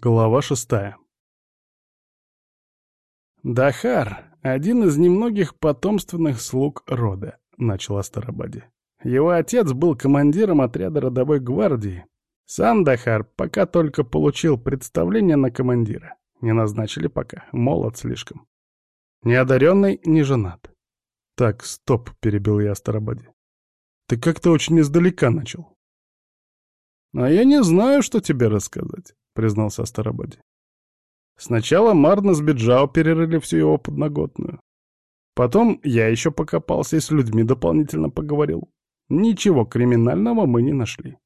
Глава шестая. «Дахар — один из немногих потомственных слуг рода», — начал Астарабади. «Его отец был командиром отряда родовой гвардии. Сам Дахар пока только получил представление на командира. Не назначили пока, молод слишком. Не одаренный, не женат». «Так, стоп», — перебил я Астарабади. «Ты как-то очень издалека начал». «А я не знаю, что тебе рассказать признался Астарабаде. Сначала Марна с Биджао перерыли всю его подноготную. Потом я еще покопался и с людьми дополнительно поговорил. Ничего криминального мы не нашли.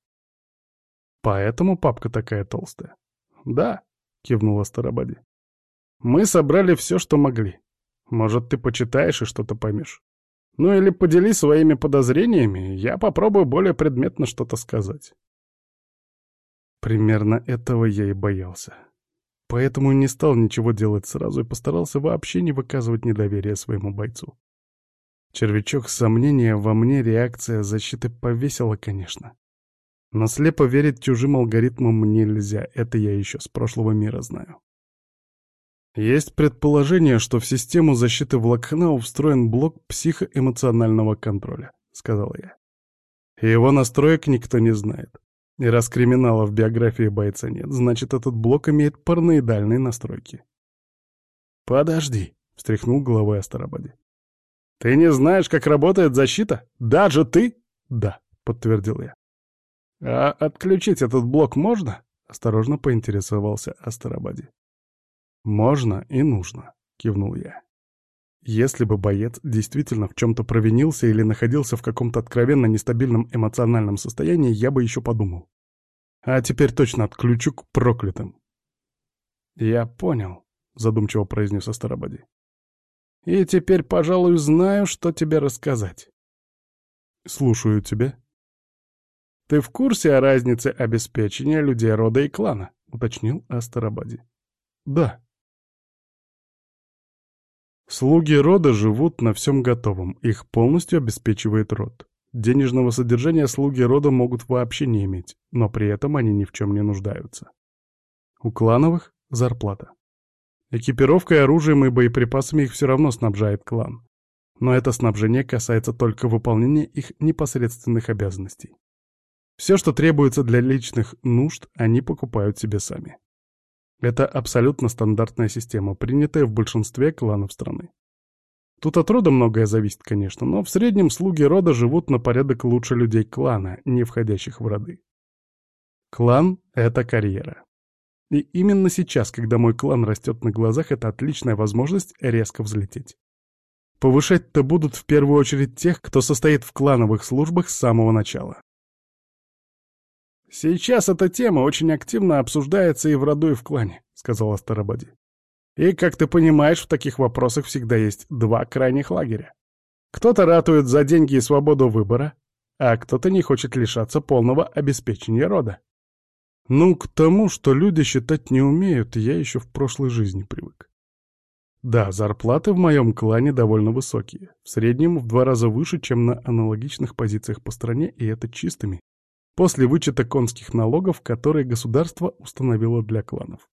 Поэтому папка такая толстая. Да, кивнул Астарабаде. Мы собрали все, что могли. Может, ты почитаешь и что-то поймешь. Ну или поделись своими подозрениями, я попробую более предметно что-то сказать. Примерно этого я и боялся. Поэтому не стал ничего делать сразу и постарался вообще не выказывать недоверия своему бойцу. Червячок сомнения во мне реакция защиты повесила, конечно. Но слепо верить чужим алгоритмам нельзя, это я еще с прошлого мира знаю. Есть предположение, что в систему защиты Влакхнау встроен блок психоэмоционального контроля, сказал я. его настроек никто не знает. И раз криминала в биографии бойца нет, значит, этот блок имеет параноидальные настройки. «Подожди», — встряхнул головой Астарабаде. «Ты не знаешь, как работает защита? Даже ты?» «Да», — подтвердил я. «А отключить этот блок можно?» — осторожно поинтересовался Астарабаде. «Можно и нужно», — кивнул я. Если бы боец действительно в чем-то провинился или находился в каком-то откровенно нестабильном эмоциональном состоянии, я бы еще подумал. А теперь точно отключу к проклятым. «Я понял», — задумчиво произнес Астарабади. «И теперь, пожалуй, знаю, что тебе рассказать». «Слушаю тебя». «Ты в курсе о разнице обеспечения людей рода и клана?» — уточнил Астарабади. «Да», Слуги рода живут на всем готовом, их полностью обеспечивает род. Денежного содержания слуги рода могут вообще не иметь, но при этом они ни в чем не нуждаются. У клановых — зарплата. Экипировкой, оружием и боеприпасами их все равно снабжает клан. Но это снабжение касается только выполнения их непосредственных обязанностей. Все, что требуется для личных нужд, они покупают себе сами. Это абсолютно стандартная система, принятая в большинстве кланов страны. Тут от рода многое зависит, конечно, но в среднем слуги рода живут на порядок лучше людей клана, не входящих в роды. Клан — это карьера. И именно сейчас, когда мой клан растет на глазах, это отличная возможность резко взлететь. Повышать-то будут в первую очередь тех, кто состоит в клановых службах с самого начала. «Сейчас эта тема очень активно обсуждается и в роду, и в клане», — сказал Астарабади. «И, как ты понимаешь, в таких вопросах всегда есть два крайних лагеря. Кто-то ратует за деньги и свободу выбора, а кто-то не хочет лишаться полного обеспечения рода. Ну, к тому, что люди считать не умеют, я еще в прошлой жизни привык. Да, зарплаты в моем клане довольно высокие, в среднем в два раза выше, чем на аналогичных позициях по стране, и это чистыми, после вычета конских налогов, которые государство установило для кланов.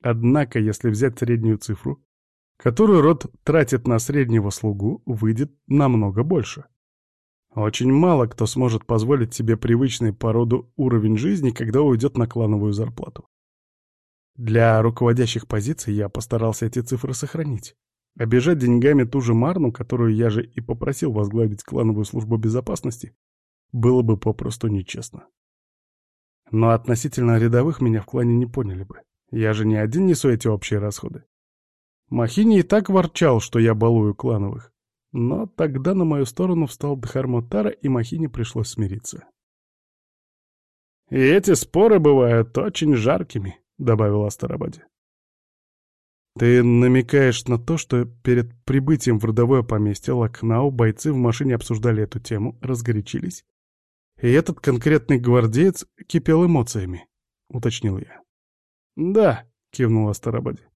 Однако, если взять среднюю цифру, которую род тратит на среднего слугу, выйдет намного больше. Очень мало кто сможет позволить себе привычный по роду уровень жизни, когда уйдет на клановую зарплату. Для руководящих позиций я постарался эти цифры сохранить. Обижать деньгами ту же Марну, которую я же и попросил возглавить клановую службу безопасности, было бы попросту нечестно. Но относительно рядовых меня в клане не поняли бы. Я же не один несу эти общие расходы. Махини и так ворчал, что я балую клановых. Но тогда на мою сторону встал Дхармотара, и Махини пришлось смириться. «И эти споры бывают очень жаркими», — добавил Астарабаде. «Ты намекаешь на то, что перед прибытием в родовое поместье Лакнау бойцы в машине обсуждали эту тему, разгорячились и этот конкретный гвардеец кипел эмоциями, — уточнил я. «Да», — кивнул Астарабаде.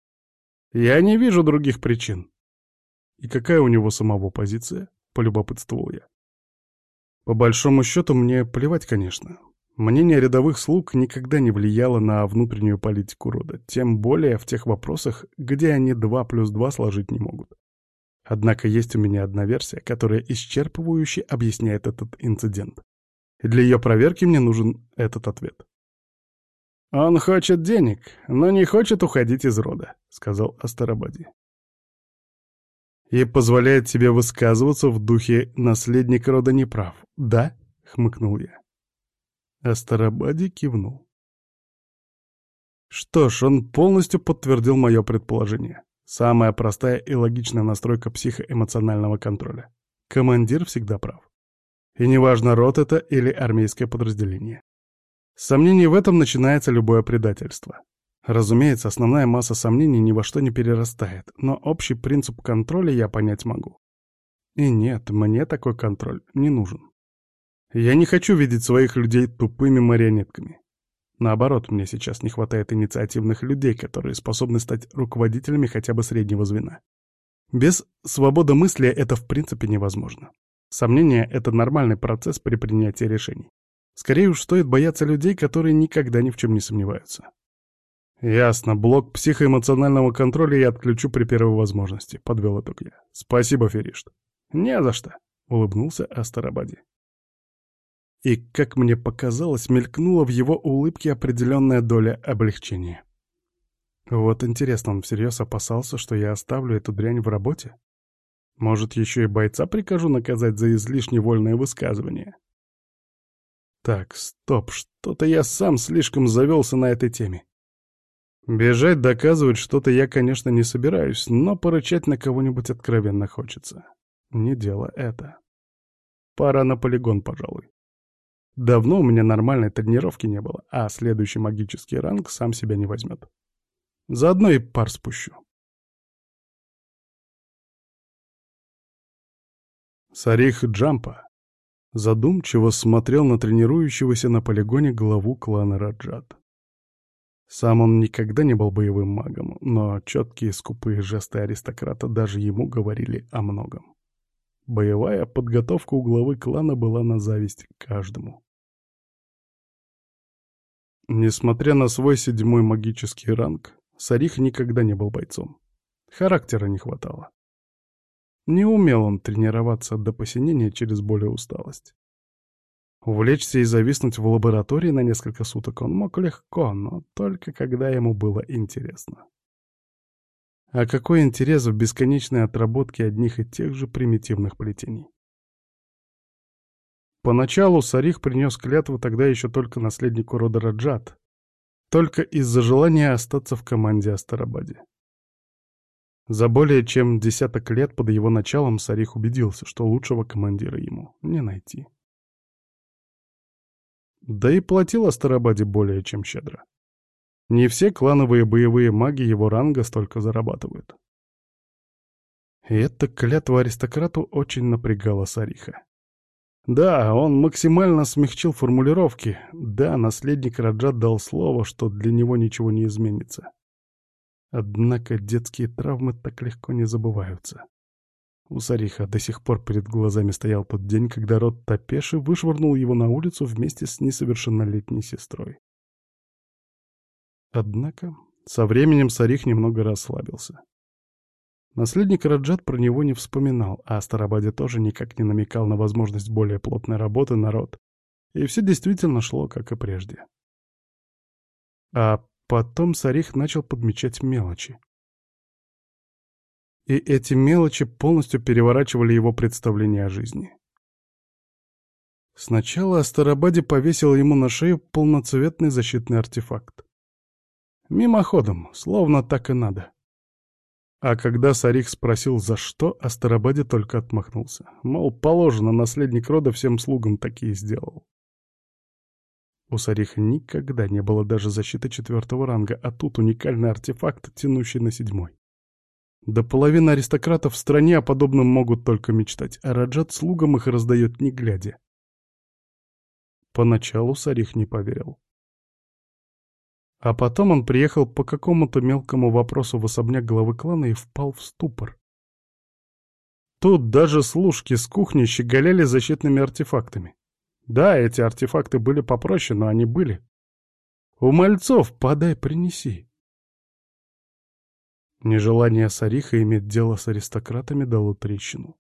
«Я не вижу других причин». «И какая у него самого позиция?» — полюбопытствовал я. «По большому счету мне плевать, конечно. Мнение рядовых слуг никогда не влияло на внутреннюю политику рода, тем более в тех вопросах, где они два плюс два сложить не могут. Однако есть у меня одна версия, которая исчерпывающе объясняет этот инцидент. Для ее проверки мне нужен этот ответ. «Он хочет денег, но не хочет уходить из рода», — сказал Астарабади. «И позволяет себе высказываться в духе «наследник рода неправ», да?» — хмыкнул я. Астарабади кивнул. Что ж, он полностью подтвердил мое предположение. Самая простая и логичная настройка психоэмоционального контроля. Командир всегда прав. И неважно, род это или армейское подразделение. С сомнений в этом начинается любое предательство. Разумеется, основная масса сомнений ни во что не перерастает, но общий принцип контроля я понять могу. И нет, мне такой контроль не нужен. Я не хочу видеть своих людей тупыми марионетками. Наоборот, мне сейчас не хватает инициативных людей, которые способны стать руководителями хотя бы среднего звена. Без свободы мысли это в принципе невозможно. Сомнение — это нормальный процесс при принятии решений. Скорее уж стоит бояться людей, которые никогда ни в чем не сомневаются. «Ясно, блок психоэмоционального контроля я отключу при первой возможности», — подвел итог я. «Спасибо, Феришт». «Не за что», — улыбнулся Астарабади. И, как мне показалось, мелькнула в его улыбке определенная доля облегчения. Вот интересно, он всерьез опасался, что я оставлю эту дрянь в работе? Может, еще и бойца прикажу наказать за излишне вольное высказывание? Так, стоп, что-то я сам слишком завелся на этой теме. Бежать доказывать что-то я, конечно, не собираюсь, но порычать на кого-нибудь откровенно хочется. Не дело это. Пора на полигон, пожалуй. Давно у меня нормальной тренировки не было, а следующий магический ранг сам себя не возьмет. Заодно и пар спущу. Сарих Джампа задумчиво смотрел на тренирующегося на полигоне главу клана Раджат. Сам он никогда не был боевым магом, но четкие скупые жесты аристократа даже ему говорили о многом. Боевая подготовка у главы клана была на зависть каждому. Несмотря на свой седьмой магический ранг, Сарих никогда не был бойцом. Характера не хватало. Не умел он тренироваться до посинения через боль и усталость. Увлечься и зависнуть в лаборатории на несколько суток он мог легко, но только когда ему было интересно. А какой интерес в бесконечной отработке одних и тех же примитивных плетений? Поначалу Сарих принес клятву тогда еще только наследнику рода Раджат, только из-за желания остаться в команде Астарабаде. За более чем десяток лет под его началом Сарих убедился, что лучшего командира ему не найти. Да и платил Астарабаде более чем щедро. Не все клановые боевые маги его ранга столько зарабатывают. И эта клятва аристократу очень напрягала Сариха. Да, он максимально смягчил формулировки. Да, наследник Раджат дал слово, что для него ничего не изменится. Однако детские травмы так легко не забываются. У Сариха до сих пор перед глазами стоял тот день, когда род Тапеши вышвырнул его на улицу вместе с несовершеннолетней сестрой. Однако со временем Сарих немного расслабился. Наследник Раджат про него не вспоминал, а Старабаде тоже никак не намекал на возможность более плотной работы на род. И все действительно шло, как и прежде. А потом Сарих начал подмечать мелочи. И эти мелочи полностью переворачивали его представление о жизни. Сначала Астарабаде повесил ему на шею полноцветный защитный артефакт. Мимоходом, словно так и надо. А когда Сарих спросил, за что, Астарабаде только отмахнулся. Мол, положено, наследник рода всем слугам такие сделал. У Сариха никогда не было даже защиты четвертого ранга, а тут уникальный артефакт, тянущий на седьмой. До половины аристократов в стране о подобном могут только мечтать, а Раджат слугам их раздает не глядя. Поначалу Сарих не поверил. А потом он приехал по какому-то мелкому вопросу в особняк главы клана и впал в ступор. Тут даже служки с кухни щеголяли защитными артефактами. Да, эти артефакты были попроще, но они были. У мальцов подай, принеси. Нежелание Сариха иметь дело с аристократами дало трещину.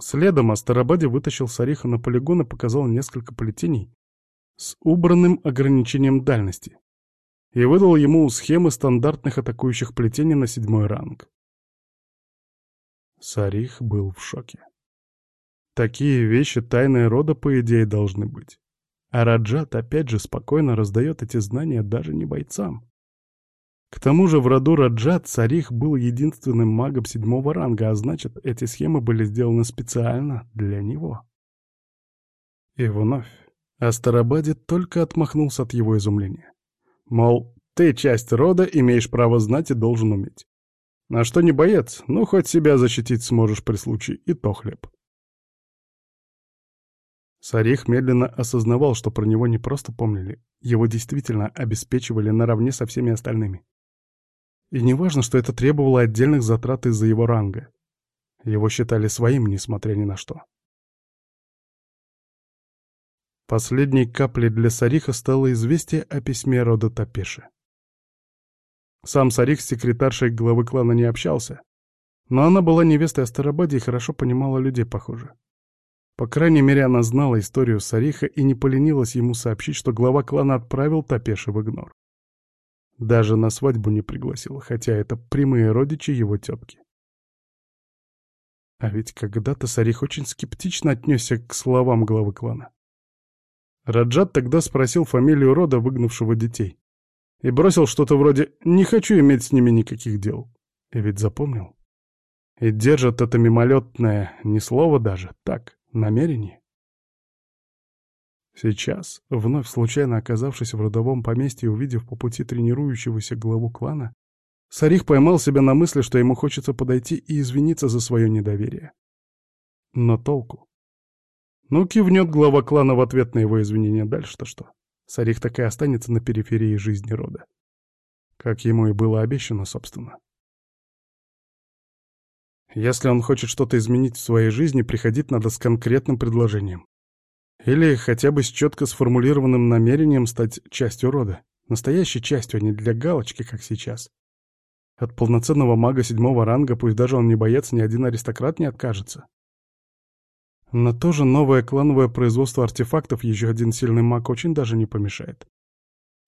Следом Астарабаде вытащил Сариха на полигон и показал несколько плетений с убранным ограничением дальности и выдал ему схемы стандартных атакующих плетений на седьмой ранг. Сарих был в шоке. Такие вещи тайной рода, по идее, должны быть. А Раджат опять же спокойно раздает эти знания даже не бойцам. К тому же в роду Раджат Сарих был единственным магом седьмого ранга, а значит, эти схемы были сделаны специально для него. И вновь Астарабаде только отмахнулся от его изумления. Мол, ты часть рода, имеешь право знать и должен уметь. На что не боец, ну хоть себя защитить сможешь при случае, и то хлеб. Сарих медленно осознавал, что про него не просто помнили, его действительно обеспечивали наравне со всеми остальными. И не важно, что это требовало отдельных затрат из-за его ранга. Его считали своим, несмотря ни на что. Последней каплей для Сариха стало известие о письме рода Тапеши. Сам Сарих с секретаршей главы клана не общался, но она была невестой Астарабаде и хорошо понимала людей, похоже. По крайней мере, она знала историю Сариха и не поленилась ему сообщить, что глава клана отправил Тапеши в игнор. Даже на свадьбу не пригласил, хотя это прямые родичи его тетки. А ведь когда-то Сарих очень скептично отнесся к словам главы клана. Раджат тогда спросил фамилию рода, выгнавшего детей, и бросил что-то вроде «не хочу иметь с ними никаких дел». И ведь запомнил. И держат это мимолетное, ни слова даже, так, намерение. Сейчас, вновь случайно оказавшись в родовом поместье и увидев по пути тренирующегося главу клана, Сарих поймал себя на мысли, что ему хочется подойти и извиниться за свое недоверие. Но толку? Ну, кивнет глава клана в ответ на его извинения дальше-то что? Сарих так и останется на периферии жизни рода. Как ему и было обещано, собственно. Если он хочет что-то изменить в своей жизни, приходить надо с конкретным предложением. Или хотя бы с четко сформулированным намерением стать частью рода. Настоящей частью, а не для галочки, как сейчас. От полноценного мага седьмого ранга, пусть даже он не боец, ни один аристократ не откажется. Но тоже новое клановое производство артефактов еще один сильный маг очень даже не помешает.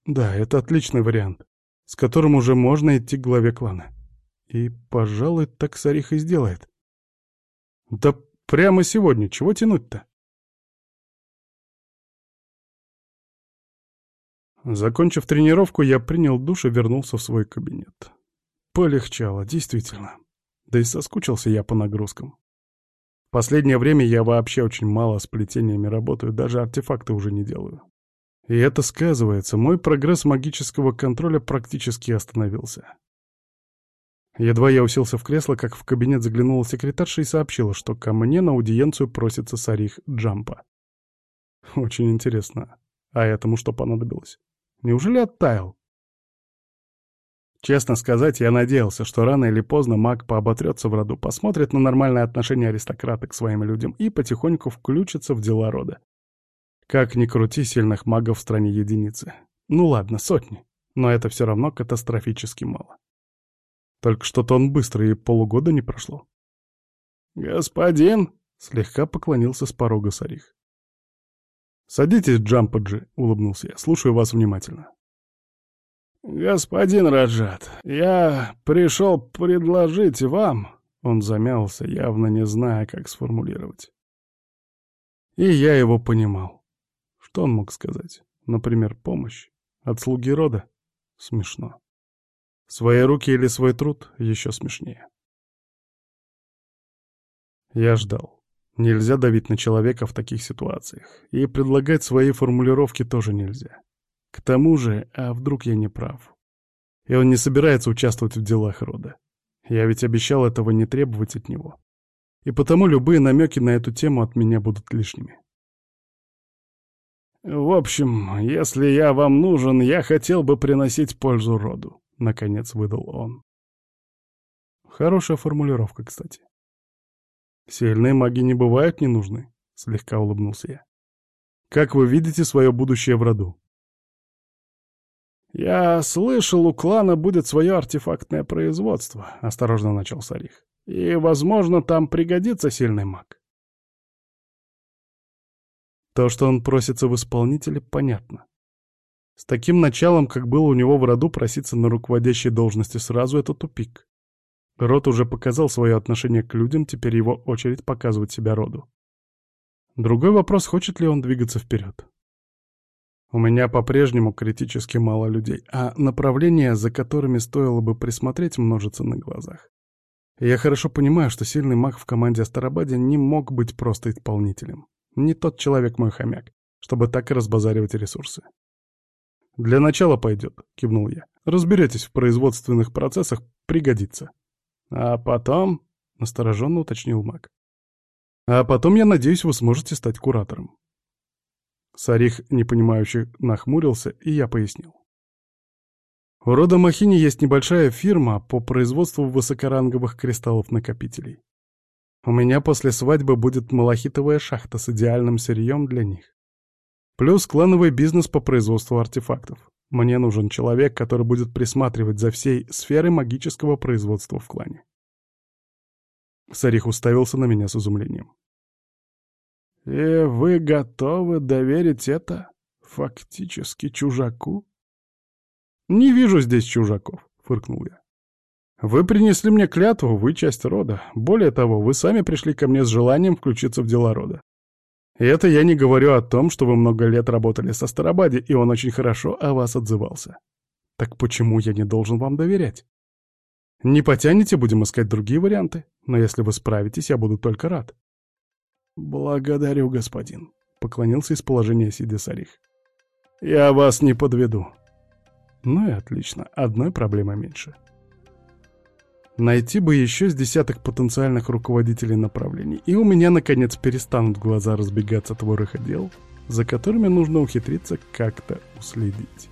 Да, это отличный вариант, с которым уже можно идти к главе клана. И, пожалуй, так Сарих и сделает. Да прямо сегодня, чего тянуть-то? Закончив тренировку, я принял душ и вернулся в свой кабинет. Полегчало, действительно. Да и соскучился я по нагрузкам. В последнее время я вообще очень мало с плетениями работаю, даже артефакты уже не делаю. И это сказывается, мой прогресс магического контроля практически остановился. Едва я уселся в кресло, как в кабинет заглянула секретарша и сообщила, что ко мне на аудиенцию просится Сарих Джампа. Очень интересно. А этому что понадобилось? Неужели оттаял? Честно сказать, я надеялся, что рано или поздно маг пооботрется в роду, посмотрит на нормальное отношение аристократа к своим людям и потихоньку включится в дела рода. Как ни крути, сильных магов в стране единицы. Ну ладно, сотни. Но это все равно катастрофически мало. Только что-то он быстро, и полугода не прошло. «Господин!» — слегка поклонился с порога Сарих. «Садитесь, Джампаджи», — улыбнулся я. «Слушаю вас внимательно». «Господин Раджат, я пришел предложить вам...» Он замялся, явно не зная, как сформулировать. И я его понимал. Что он мог сказать? Например, помощь? От слуги рода? Смешно. Свои руки или свой труд? Еще смешнее. Я ждал. Нельзя давить на человека в таких ситуациях. И предлагать свои формулировки тоже нельзя. К тому же, а вдруг я не прав? И он не собирается участвовать в делах рода. Я ведь обещал этого не требовать от него. И потому любые намеки на эту тему от меня будут лишними. «В общем, если я вам нужен, я хотел бы приносить пользу роду», — наконец выдал он. Хорошая формулировка, кстати. Сильные маги не бывают не нужны. слегка улыбнулся я. Как вы видите свое будущее в роду? «Я слышал, у клана будет свое артефактное производство», — осторожно начал Сарих. «И, возможно, там пригодится сильный маг». То, что он просится в исполнителе, понятно. С таким началом, как было у него в роду, проситься на руководящей должности сразу — это тупик. Род уже показал свое отношение к людям, теперь его очередь показывать себя роду. Другой вопрос, хочет ли он двигаться вперед. У меня по-прежнему критически мало людей, а направления, за которыми стоило бы присмотреть, множатся на глазах. Я хорошо понимаю, что сильный маг в команде Астарабаде не мог быть просто исполнителем. Не тот человек мой хомяк, чтобы так и разбазаривать ресурсы. «Для начала пойдет», — кивнул я. «Разберетесь в производственных процессах, пригодится». «А потом...» — настороженно уточнил маг. «А потом, я надеюсь, вы сможете стать куратором». Сарих, непонимающе, нахмурился, и я пояснил. У рода Махини есть небольшая фирма по производству высокоранговых кристаллов-накопителей. У меня после свадьбы будет малахитовая шахта с идеальным сырьем для них. Плюс клановый бизнес по производству артефактов. Мне нужен человек, который будет присматривать за всей сферой магического производства в клане. Сарих уставился на меня с изумлением. «И вы готовы доверить это фактически чужаку?» «Не вижу здесь чужаков», — фыркнул я. «Вы принесли мне клятву, вы часть рода. Более того, вы сами пришли ко мне с желанием включиться в дела рода. И это я не говорю о том, что вы много лет работали со Старобади, и он очень хорошо о вас отзывался. Так почему я не должен вам доверять? Не потянете, будем искать другие варианты. Но если вы справитесь, я буду только рад. «Благодарю, господин», — поклонился из положения сидя Сарих. «Я вас не подведу». Ну и отлично, одной проблемы меньше. Найти бы еще с десяток потенциальных руководителей направлений, и у меня, наконец, перестанут глаза разбегаться от вороха дел, за которыми нужно ухитриться как-то уследить.